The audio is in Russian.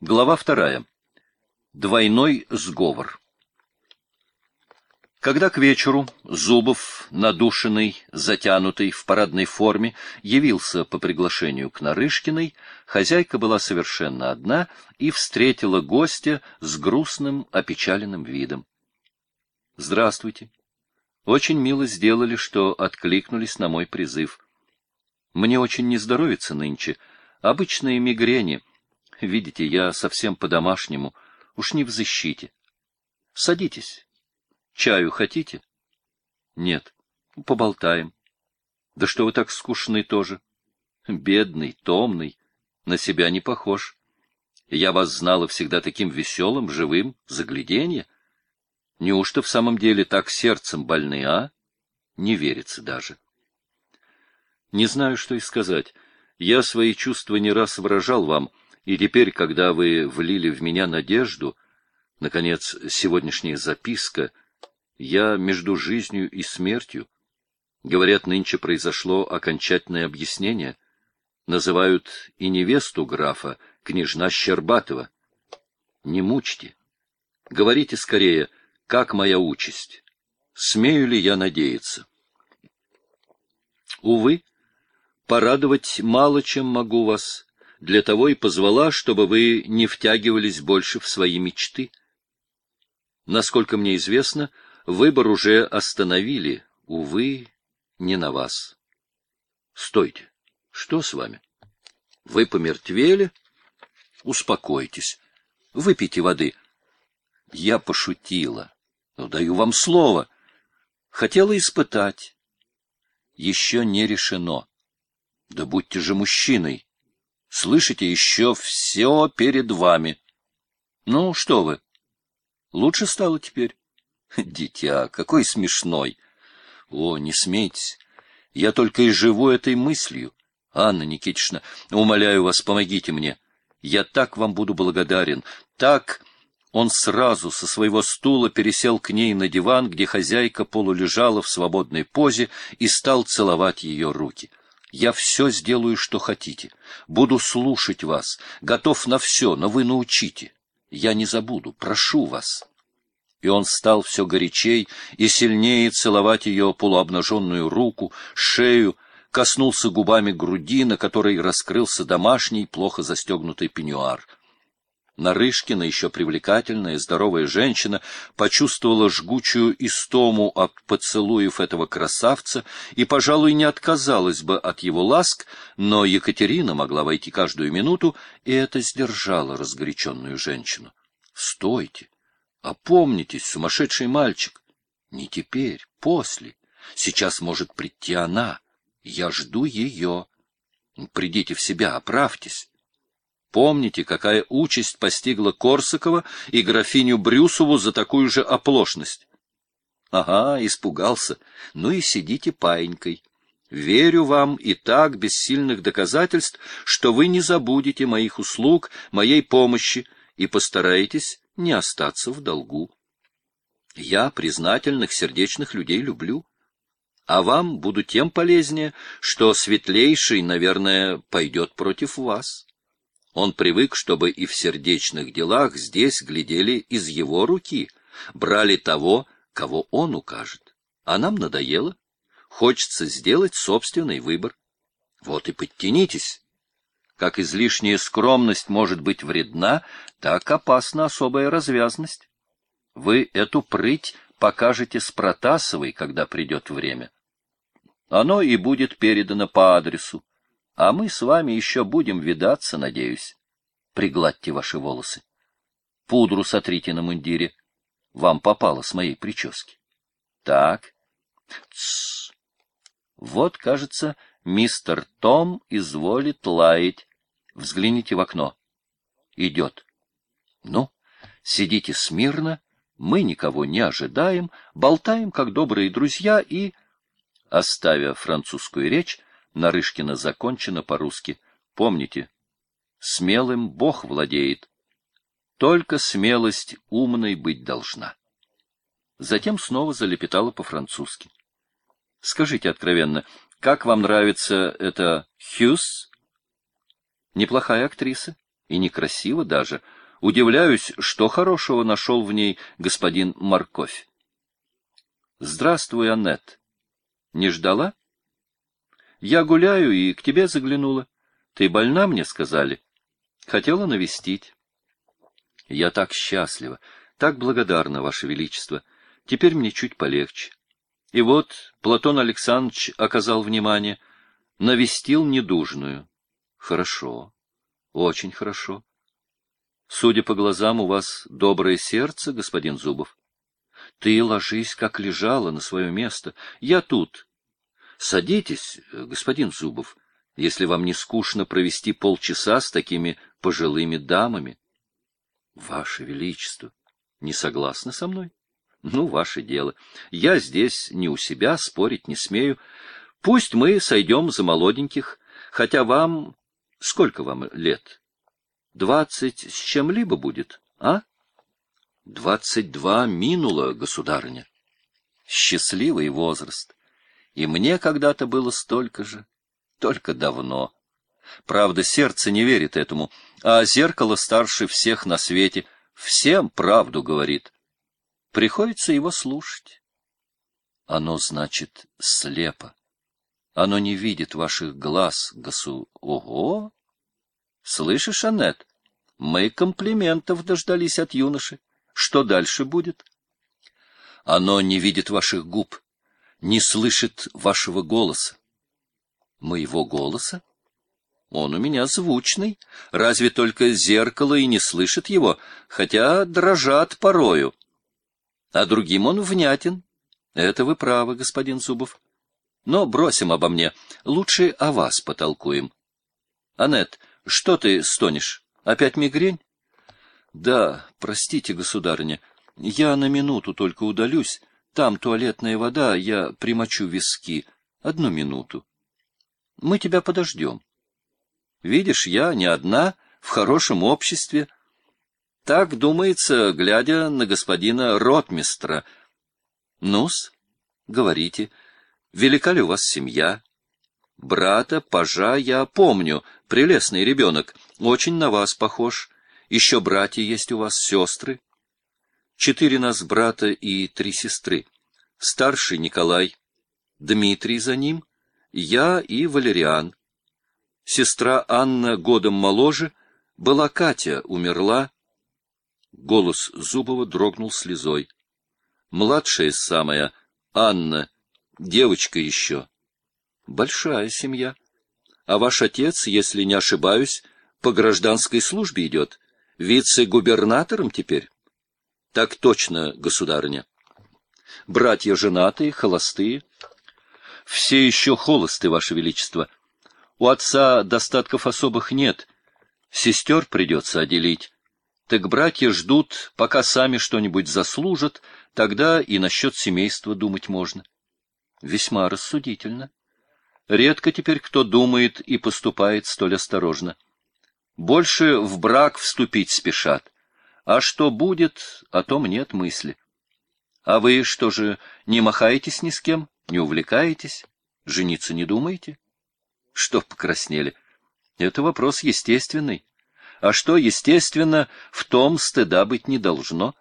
Глава вторая. Двойной сговор. Когда к вечеру Зубов, надушенный, затянутый в парадной форме, явился по приглашению к Нарышкиной, хозяйка была совершенно одна и встретила гостя с грустным, опечаленным видом. — Здравствуйте. Очень мило сделали, что откликнулись на мой призыв. Мне очень не здоровится нынче. Обычные мигрени — Видите, я совсем по-домашнему, уж не в защите. Садитесь. Чаю хотите? Нет. Поболтаем. Да что вы так скучны тоже? Бедный, томный, на себя не похож. Я вас знала всегда таким веселым, живым, загляденье. Неужто в самом деле так сердцем больны, а? Не верится даже. Не знаю, что и сказать. Я свои чувства не раз выражал вам, — и теперь, когда вы влили в меня надежду, наконец, сегодняшняя записка, я между жизнью и смертью. Говорят, нынче произошло окончательное объяснение. Называют и невесту графа, княжна Щербатова. Не мучьте. Говорите скорее, как моя участь. Смею ли я надеяться? Увы, порадовать мало чем могу вас, для того и позвала, чтобы вы не втягивались больше в свои мечты. Насколько мне известно, выбор уже остановили, увы, не на вас. Стойте. Что с вами? Вы помертвели? Успокойтесь. Выпейте воды. Я пошутила. Но даю вам слово. Хотела испытать. Еще не решено. Да будьте же мужчиной. Слышите, еще все перед вами. Ну, что вы? Лучше стало теперь? Дитя, какой смешной. О, не смейтесь. Я только и живу этой мыслью. Анна Никитична, умоляю вас, помогите мне. Я так вам буду благодарен. Так... Он сразу со своего стула пересел к ней на диван, где хозяйка полулежала в свободной позе, и стал целовать ее руки. Я все сделаю, что хотите. Буду слушать вас. Готов на все, но вы научите. Я не забуду. Прошу вас. И он стал все горячей и сильнее целовать ее полуобнаженную руку, шею, коснулся губами груди, на которой раскрылся домашний, плохо застегнутый пеньюар — Нарышкина, еще привлекательная, здоровая женщина, почувствовала жгучую истому от поцелуев этого красавца и, пожалуй, не отказалась бы от его ласк, но Екатерина могла войти каждую минуту, и это сдержало разгоряченную женщину. — Стойте! Опомнитесь, сумасшедший мальчик! Не теперь, после. Сейчас может прийти она. Я жду ее. Придите в себя, оправьтесь. Помните, какая участь постигла Корсакова и графиню Брюсову за такую же оплошность? Ага, испугался. Ну и сидите паинькой. Верю вам и так, без сильных доказательств, что вы не забудете моих услуг, моей помощи и постараетесь не остаться в долгу. Я признательных сердечных людей люблю, а вам буду тем полезнее, что светлейший, наверное, пойдет против вас. Он привык, чтобы и в сердечных делах здесь глядели из его руки, брали того, кого он укажет. А нам надоело. Хочется сделать собственный выбор. Вот и подтянитесь. Как излишняя скромность может быть вредна, так опасна особая развязность. Вы эту прыть покажете с Протасовой, когда придет время. Оно и будет передано по адресу. А мы с вами еще будем видаться, надеюсь. Пригладьте ваши волосы. Пудру сотрите на мундире. Вам попало с моей прически. Так. Тссс. Вот, кажется, мистер Том изволит лаять. Взгляните в окно. Идет. Ну, сидите смирно, мы никого не ожидаем, болтаем, как добрые друзья, и... Оставя французскую речь, Нарышкина закончена по-русски. Помните, смелым Бог владеет. Только смелость умной быть должна. Затем снова залепетала по-французски. — Скажите откровенно, как вам нравится эта Хьюз? Неплохая актриса. и некрасиво даже. Удивляюсь, что хорошего нашел в ней господин Морковь. Здравствуй, Аннет. Не ждала? Я гуляю и к тебе заглянула. Ты больна, мне сказали. Хотела навестить. Я так счастлива, так благодарна, Ваше Величество. Теперь мне чуть полегче. И вот Платон Александрович оказал внимание, навестил недужную. Хорошо, очень хорошо. Судя по глазам, у вас доброе сердце, господин Зубов. Ты ложись, как лежала, на свое место. Я тут. Садитесь, господин Зубов, если вам не скучно провести полчаса с такими пожилыми дамами. Ваше Величество, не согласны со мной? Ну, ваше дело. Я здесь не у себя, спорить не смею. Пусть мы сойдем за молоденьких, хотя вам... Сколько вам лет? Двадцать с чем-либо будет, а? Двадцать два минуло, государыня. Счастливый возраст. И мне когда-то было столько же, только давно. Правда, сердце не верит этому, а зеркало старше всех на свете, всем правду говорит. Приходится его слушать. Оно, значит, слепо. Оно не видит ваших глаз, госу. Ого! Слышишь, Аннет? Мы комплиментов дождались от юноши. Что дальше будет? Оно не видит ваших губ, не слышит вашего голоса. Моего голоса? Он у меня звучный. Разве только зеркало и не слышит его, хотя дрожат порою. А другим он внятен. Это вы правы, господин Зубов. Но бросим обо мне. Лучше о вас потолкуем. Анет, что ты стонешь? Опять мигрень? Да, простите, государыня. Я на минуту только удалюсь. Там туалетная вода, я примочу виски. Одну минуту. Мы тебя подождем. Видишь, я не одна, в хорошем обществе. Так думается, глядя на господина ротмистра. Ну-с, говорите, велика ли у вас семья? Брата, пажа, я помню, прелестный ребенок, очень на вас похож. Еще братья есть у вас, сестры. Четыре нас брата и три сестры. Старший Николай, Дмитрий за ним, я и Валериан. Сестра Анна годом моложе, была Катя, умерла. Голос Зубова дрогнул слезой. Младшая самая, Анна, девочка еще. Большая семья. А ваш отец, если не ошибаюсь, по гражданской службе идет. Вице-губернатором теперь? Так точно, государыня. Братья женатые, холостые. Все еще холосты, ваше величество. У отца достатков особых нет. Сестер придется отделить. Так братья ждут, пока сами что-нибудь заслужат, тогда и насчет семейства думать можно. Весьма рассудительно. Редко теперь кто думает и поступает столь осторожно. Больше в брак вступить спешат. А что будет, о том нет мысли. А вы что же, не махаетесь ни с кем, не увлекаетесь, жениться не думаете? Что покраснели? Это вопрос естественный. А что естественно, в том стыда быть не должно.